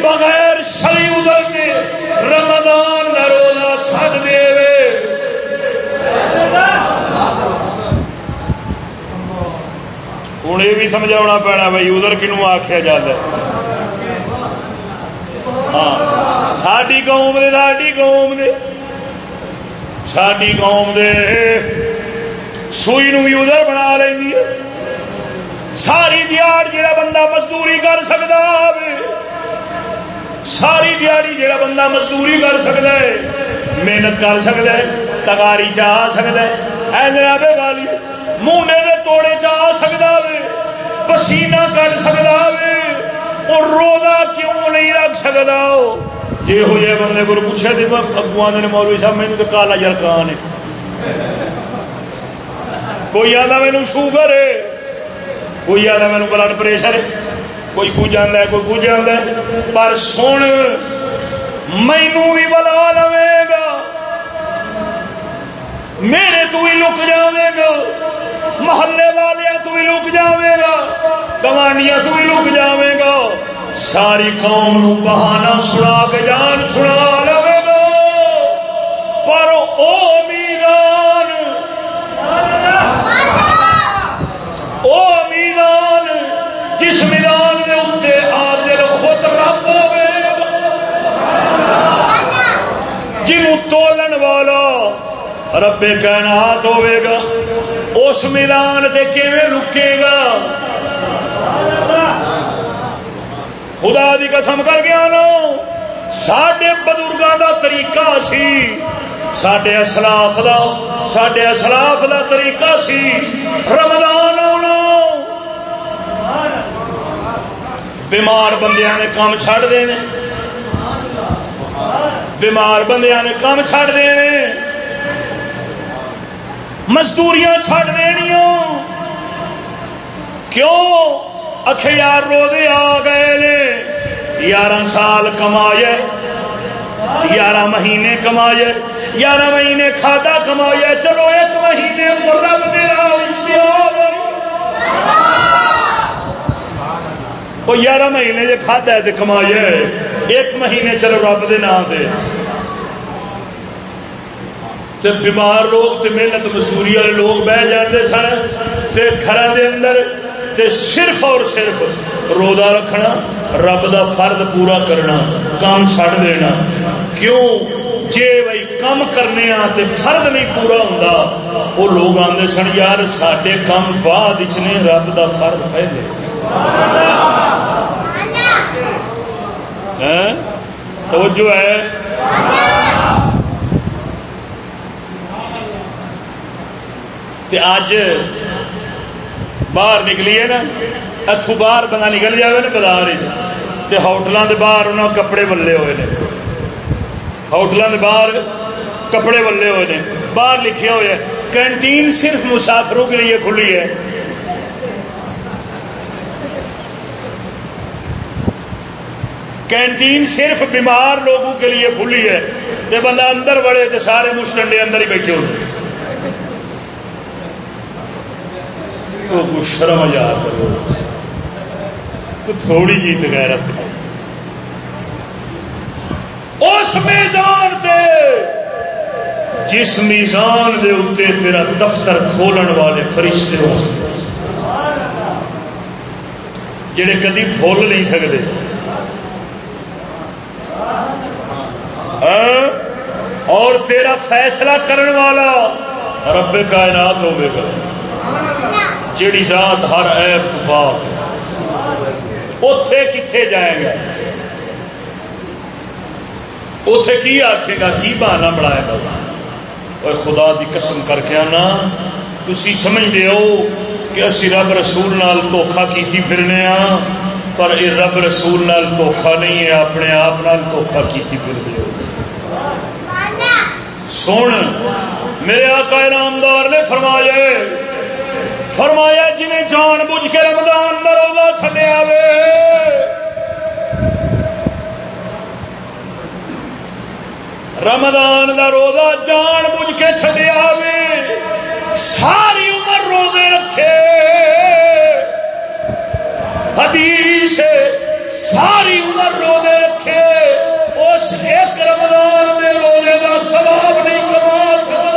بغیر شری ادھر دے، رمضان کا روزہ چھڈ دے ہوں یہ بھی سمجھا پینا بھائی ادھر کنو آخیا جاتا ہاں۔ ساری قوم دے ساری قوم دے۔ ساری قوم دے۔ سوئی نو بھی ادھر بنا لینی ہے۔ ساری دیاڑ جہاں بندہ مزدوری کر سکتا ہے ساری دیہڑی جہاں بندہ مزدوری کر سکتا ہے، محنت کر سکتا ہے، تگاری چاہ سکتا ہے۔ اے جناب والی موڈے دے توڑے چاہ سکتا ہے پسینہ کر سکتا ہے اور روزہ کیوں نہیں رکھ سکتا جی ہو جائے بندے کو پوچھا تو اگوان نے مولوی صاحب میرے تو کالا جرکان ہے۔ کوئی آدھا مینو شوگر ہے؟ کوئی آدھا مینو بلڈ پریشر ہے؟ کوئی کچھ آدھا ہے کوئی کچھ آدھا ہے پر سن مینو بھی بلا لوے گا۔ میرے تو ہی لک جائے گا۔ محلے والے تو بھی لک جائے گا گوانڈیا تو بھی لک جائے گا ساری قوم نو بہانا سنا کے جان سنا لو گا۔ پر او میدان او میدان جس میدان کے اتنے آدر خود رب ہو جنوں تولن والا ربے کائنات ہوے گا۔ اس میدان تے کیویں رکے گا؟ خدا دی قسم کر گیا نو سڈے بزرگوں دا طریقہ سی۔ سڈے اسلاف دا سڈے اسلاف دا طریقہ سی۔ رمضان آنا۔ بیمار بندیاں نے کام چھڑ دینے۔ بیمار بندیاں نے کام چھڑ دینے۔ مزدوریاں چھڑ دنیا کیوں؟ اکھ یار رو دے آ گئے نے۔ یارہ سال کمائے۔ یارہ مہینے کمائے۔ یارہ مہینے کھادا کمائے۔ چلو ایک مہینے رب وہ یارہ مہینے جو کھادا ہے کمائے۔ ایک مہینے چلو رب دے نام سے تے بیمار لوگ تے محنت مزدوری والے لوگ بہ جاتے سن تے گھر دے اندر تے صرف اور صرف روزہ رکھنا رب دا فرد پورا کرنا کام چھڑ دینا۔ کیوں؟ جے بھائی کم کرنے آ تے فرد نہیں پورا ہوندا وہ لوگ آندے سن یار ساڈے کم بعد نے رب دا فرد پہلے۔ توجہ ہے۔ تے اج باہر نکلیے نا اتو باہر بندہ نکل جائے نا بازار تے ہوٹلوں کے باہر انہوں کپڑے ولے ہوئے نے۔ ہوٹلوں کے باہر کپڑے ولے ہوئے نے۔ باہر لکھے ہوئے کینٹین صرف مسافروں کے لیے کھلی ہے۔ کینٹین صرف بیمار لوگوں کے لیے کھلی ہے۔ یہ بندہ اندر بڑے تو سارے مشٹنڈے اندر ہی بیٹھے ہوتے کو شرم جا کرو، تو تھوڑی جی غیرت اس میزان تے، جس میزان دے اتنے تیرا دفتر کھولن والے فرشتے ہو جڑے کدی بھول نہیں سکتے ہاں؟ اور تیرا فیصلہ کرنے والا رب کائنات ہوگا۔ جیڑی ذات ہر ایپ پاک اتے کتنے جائے گا اتے کی آخے گا؟ کی بہانا بنائے گا اور خدا دی قسم کر کے آنا تھی سمجھتے ہو کہ اسی رب رسول نال دھوکھا کی پھرنے ہاں پر یہ رب رسول نال دھوکھا نہیں ہے، اپنے آپ نال دھوکھا کی پھرنے ہو سن، میرے آقا نامدار نے فرمایا فرمایا جنہیں جان بوجھ کے رمضان کا روزہ چڈیا وے رمضان کا روزہ جان بوجھ کے چڈیا وے ساری عمر روزے رکھے۔ حدیث ساری عمر روزے رکھے۔ اس ایک رمضان میں روزے کا سواب نہیں، کما سکتا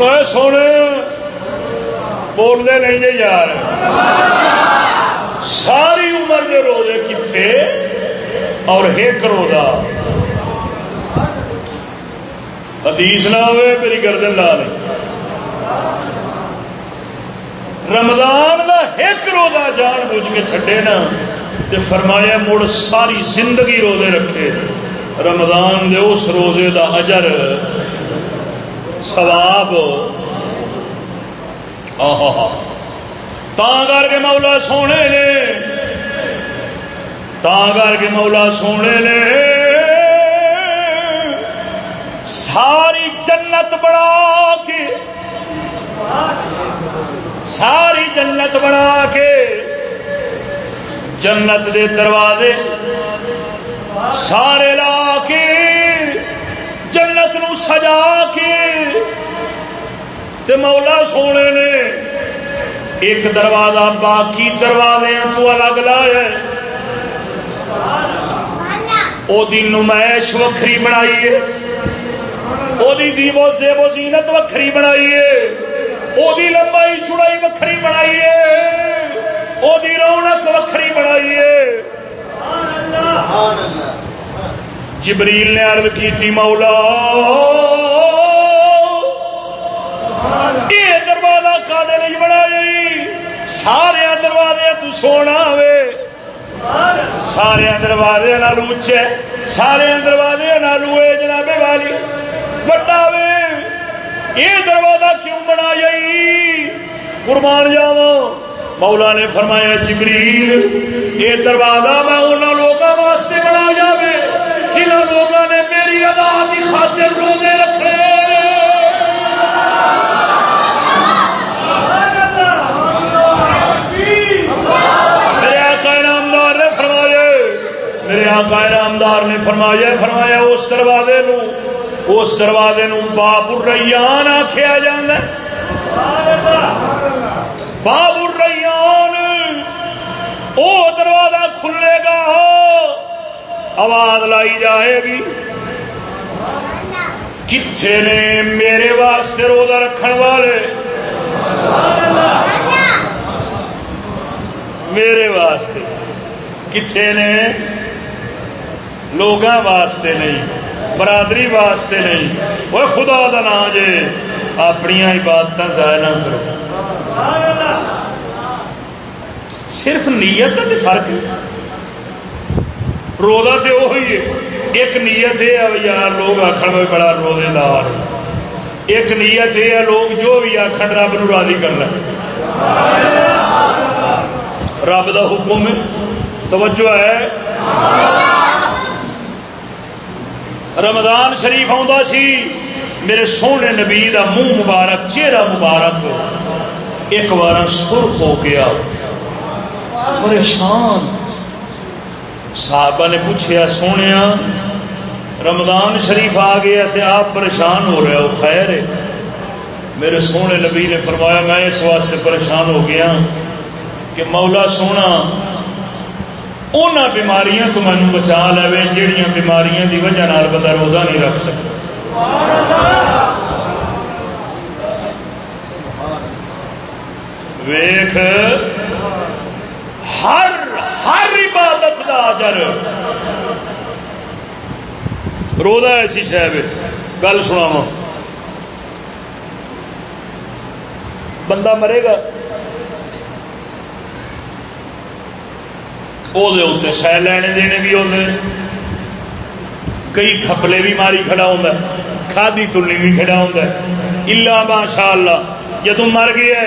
سونے بولتے نہیں جی یار۔ ساری عمر کے روزے کتنے اور ایک روزہ۔ حدیث نہ ہوئے میری گردن لا نہیں رمضان کا ایک روزہ جان بوجھ کے چھڈے نا تے فرمایا مڑ ساری زندگی روزے رکھے۔ رمضان دے اس روزے دا اجر سواب کر کے مولا سونے نے۔ کر کے مولا سونے نے۔ ساری جنت بنا کے۔ ساری جنت بنا کے۔ جنت دے دروازے سارے لا کے۔ جنت نو سجا تے مولا سونے نے ایک دروازہ باقی دروازے تو الگ لایا وہ نمائش وکری بنائی ہے۔ زیبو زیبو زینت وکری بنائی ہے۔ وہ لمبائی چڑائی وکری بنائی ہے۔ رونق وکری بنائی ہے۔ جبریل نے عرض کی تھی مولا یہ دروازہ کالے نہیں بنائی جی، سارے دروازے تو سونا وے سارے دروازے نالو اچے سارے دروازے نالو جناب والی۔ بڑا وے یہ دروازہ کیوں بنا جائی قربان جاوا مولا نے فرمایا، جبریل یہ دروازہ میں انہوں لوگوں واسطے بنا جائے جنہوں لوگوں نے میری ادا کی خاطر روزے رکھے۔ آقا نامدار نے فرمایا فرمایا اس دروازے نو اس دروازے نو باب الریان آخیا جا باب الریان او دروازہ کھلے گا، آواز لائی جائے گی۔ کتنے نے میرے واسطے روزہ رکھن والے؟ میرے واسطے۔ کتنے نے لوگ واسطے نہیں، برادری واسطے نہیں۔ وہ خدا کا نام جے اپنی عبادت ضائع نہ کرو۔ صرف نیت کا فرق روزہ تو وہی ہے۔ ایک نیت یہ ہے، یار لوگ آخر میں بڑا روزے دار ایک نیت یہ ہے، لوگ جو بھی آخر رب نو راضی کر رب دا حکم توجہ ہے۔ رمضان شریف آ میرے سونے نبی کا منہ مبارک، چہرہ مبارک، ایک بار سرخ ہو گیا۔ پریشان صحابہ نے پوچھا سونے رمضان شریف آ گیا تھے آپ پریشان ہو رہے ہو؟ خیر ہے۔ میرے سونے نبی نے فرمایا، میں اس واسطے پریشان ہو گیا کہ مولا سونا ان بیماریاں تو مجھے بچا لے جہیا بیماریاں دی وجہ نال بندہ روزہ نہیں رکھ سکتا۔ ویخ ہر ہر عبادت دا اجر۔ روزہ ایسی شہر گل سنا بندہ مرے گا۔ وہ سہ لینے دینے بھی ہوتے کئی کھپلے بھی ماری کھڑا ہوتا ہے کھادی تلنی بھی کھڑا ہوتا ہے الا ماشاء اللہ جدو مر گیا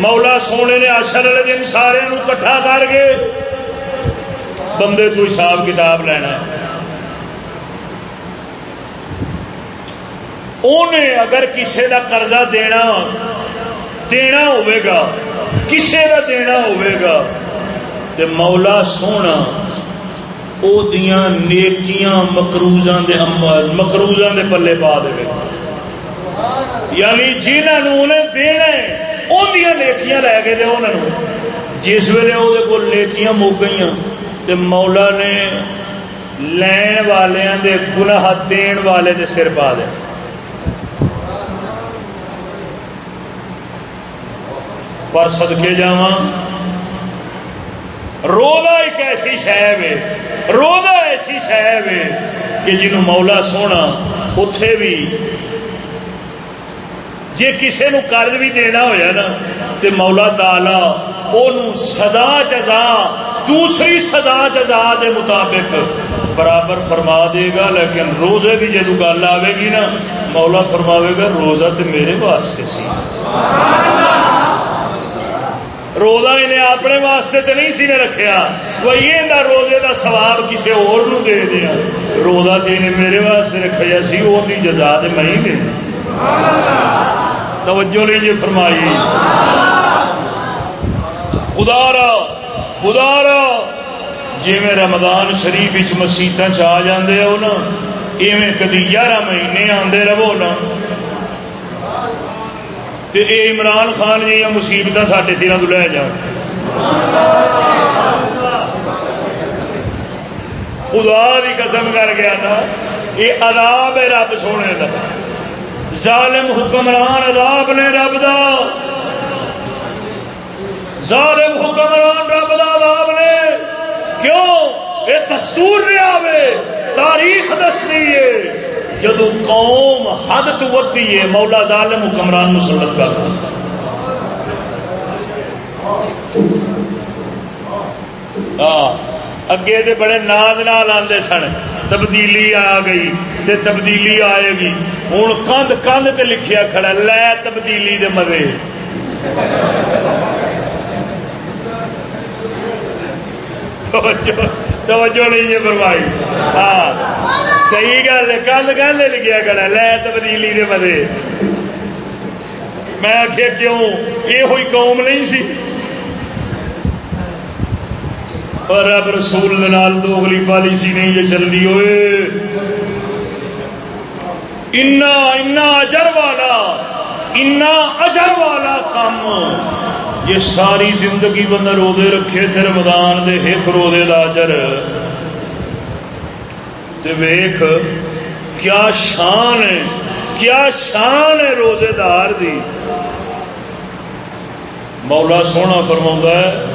مولا سونے نے آشر والے دن سارے کٹھا کر کے بندے تو حساب کتاب لینا انہیں اگر کسی کا قرضہ دینا دینا ہوگا کسی کا دینا ہوگا تو مولا سونا، او دیاں نیکیاں مکروزاں دے عمل مکروزاں دے پلے پا دے یعنی جنہوں نے دینا ہے ان نیکیاں لے کے دے انہوں جس ویلے وہ کو نیکیاں مک گئی تے مولا نے لین والوں دے گناہ دین والے دے سر پا دے۔ پر سدکے جا روزہ ایک ایسی شہ روزہ ایسی شہ کہ جنہوں مولا سونا اتے بھی جی کسی نو قرض بھی دینا ہوا نا تو مولا تالا وہ سزا جزا، دوسری سزا جزا دے مطابق برابر فرما دے گا، لیکن روزے بھی جدو گل آئے گی نا، مولا فرماوے گا، روزہ تو میرے واسطے سی۔ روزہ انہیں اپنے واسطے تو نہیں سی نے رکھیا۔ وہ یہ روزے دا ثواب کسی اور نو دے دیا۔ روزہ تو انہیں میرے واسطے رکھا سی، وہ جزا تو میں ہی دے۔ توجہ نہیں جی فرمائی۔ خدا را خدا را۔ جی میں رمضان شریف مسیطا چ آ جاندے ہو نا، ایویں کدی گیارہ مہینے آندے رہو نا تے اے عمران خان جی مصیبت سڈے تیروں تو لے جان خدا بھی قسم کر گیا نا یہ عذاب ہے رب سونے کا ظالم حکمران عذاب نے رب دا۔ ظالم حکمران رب دا عذاب نے۔ کیوں؟ یہ دستور نہیں آوے۔ تاریخ دستی ہے۔ جدو قوم حد تو ودی ہے، مولا ظالم حکمران مسلط کر۔ ہاں، اگے دے بڑے ناد نال آتے سن۔ تبدیلی آ گئی تے تبدیلی آئے گی۔ ہوں کند کند تے لکھیا کھڑا لے تبدیلی دے مزے۔ توجہ۔ توجہ نہیں ہے فرمائی۔ ہاں صحیح گل ہے، کل کل لکھیا گلا، لے تبدیلی دے مزے میں آخیا کیوں؟ یہ ہوئی قوم نہیں سی۔ پر رب رسول نال دوگلی پالیسی نہیں یہ چلتی ہوئے۔ اجر والا اجر والا کام۔ یہ ساری زندگی بندہ روزے رکھے تھے رمضان دے، ایک روزے دا اجر۔ تے ویخ کیا شان ہے، کیا شان ہے روزے دار دی۔ مولا سونا فرما ہے،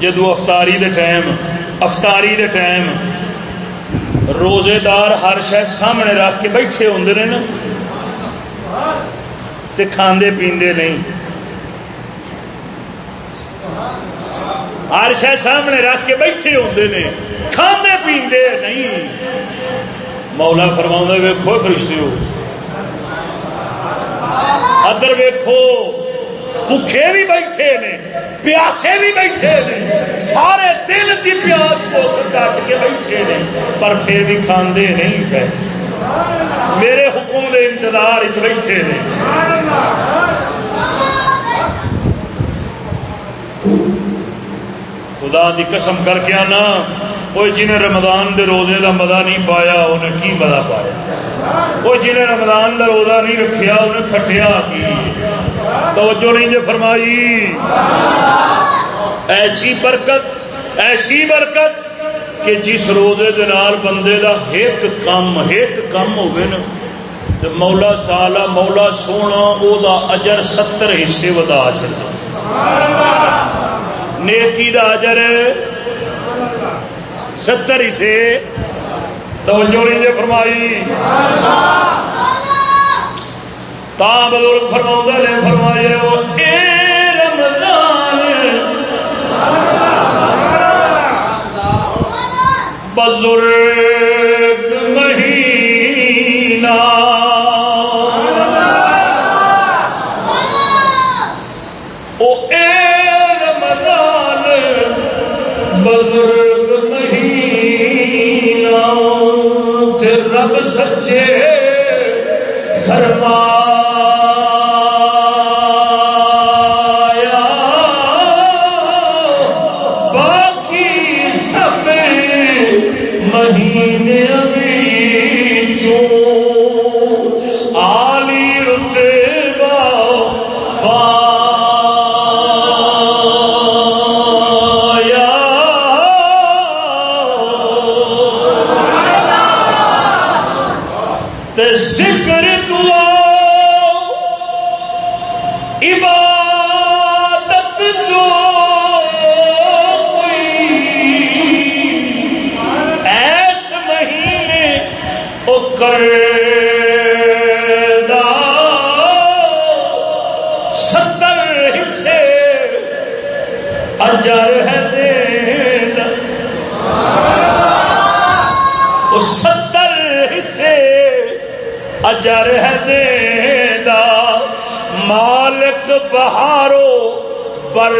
جدو افطاری دے ٹائم، افطاری دے ٹائم روزے دار ہر شہ سامنے رکھ کے بیٹھے ہوں نا۔ تے کھاندے پیندے نہیں۔ ہر شہ سامنے رکھ کے بیٹھے ہوتے نے۔ کھانے پیندے نہیں۔ مولا فرما ویکو فرشتے ہو ادر ویکو بکھے بھی بیٹھے نے، پیاسے بھی بیٹھے نے۔ سارے دل کی پیاس کو کٹ کے بیٹھے نے، پر پھر بھی کھاندے نہیں پہ میرے حکم دے انتظار بیٹھے نے۔ خدا دی قسم کر کے آنا وہ جنہیں رمضان دے روزے دا مزہ نہیں پایا، انہیں کی مزہ پایا؟ وہ جنہیں رمضان دا روزہ نہیں رکھیا، انہیں کھٹیا کی؟ توجہ نہیں جے فرمائی؟ ایسی برکت ایسی برکت۔ کہ جس روزے دے نال بندے دا ایک کم ایک کم ہوگی نا تو مولا سالا، مولا سونا، او دا اجر ستر حصے ودا چڑھتا نیکی دا اجر ستر حصے۔ توجہ نے فرمائی۔ تا بزرگ فرما نے فرمایا بزرگ مہینہ۔ او اے رمضان بزرگ مہینہ تے رب سچے فرما بہارو پر